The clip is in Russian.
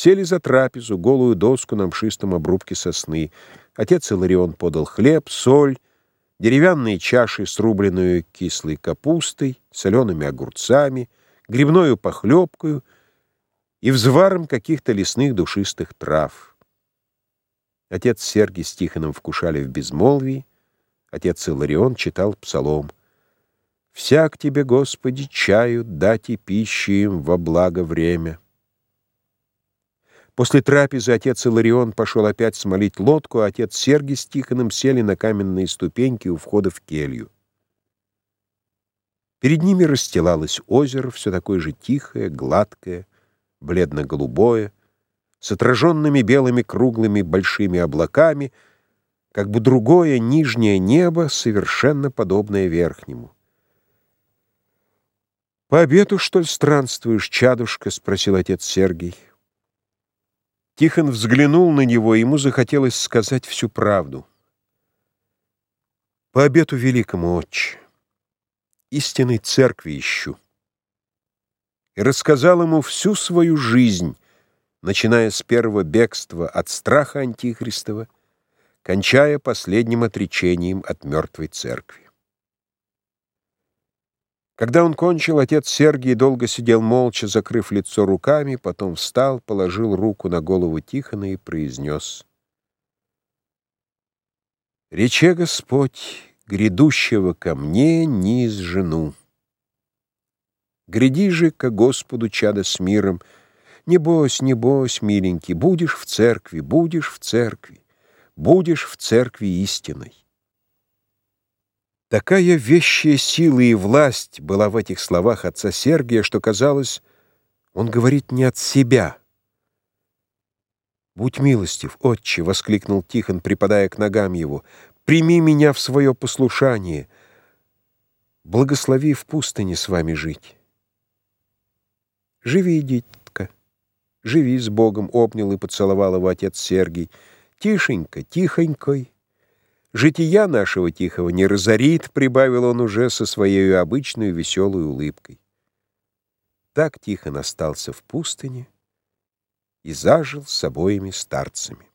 Сели за трапезу, голую доску на мшистом обрубке сосны. Отец Иларион подал хлеб, соль, деревянные чаши с рубленную кислой капустой, солеными огурцами, грибною похлебкою и взваром каких-то лесных душистых трав. Отец Сергий с Тихоном вкушали в безмолвии, отец Иларион читал псалом. «Всяк тебе, Господи, чаю дать и пищи им во благо время». После трапезы отец Иларион пошел опять смолить лодку, а отец Сергий с Тихоном сели на каменные ступеньки у входа в келью. Перед ними расстилалось озеро, все такое же тихое, гладкое, бледно-голубое, с отраженными белыми круглыми большими облаками, как бы другое нижнее небо, совершенно подобное верхнему. «По обету, что ли, странствуешь, чадушка?» — спросил отец Сергий. Тихон взглянул на него, ему захотелось сказать всю правду. «По обету великому, отче, истинной церкви ищу». И рассказал ему всю свою жизнь, начиная с первого бегства от страха Антихристова, кончая последним отречением от мертвой церкви. Когда он кончил, отец Сергий долго сидел молча, закрыв лицо руками, потом встал, положил руку на голову Тихона и произнес. «Рече Господь, грядущего ко мне низ жену. Гряди же ко Господу, чада с миром, не бойся, не бойся, миленький, будешь в церкви, будешь в церкви, будешь в церкви истиной». Такая вещая сила и власть была в этих словах отца Сергия, что казалось, он говорит не от себя. «Будь милостив, отче!» — воскликнул Тихон, припадая к ногам его. «Прими меня в свое послушание. Благослови в пустыне с вами жить». «Живи, дитятка, живи с Богом!» — обнял и поцеловал его отец Сергий. «Тишенько, тихонькой!» Жития нашего тихого не разорит, прибавил он уже со своей обычной веселой улыбкой. Так Тихон остался в пустыне и зажил с обоими старцами.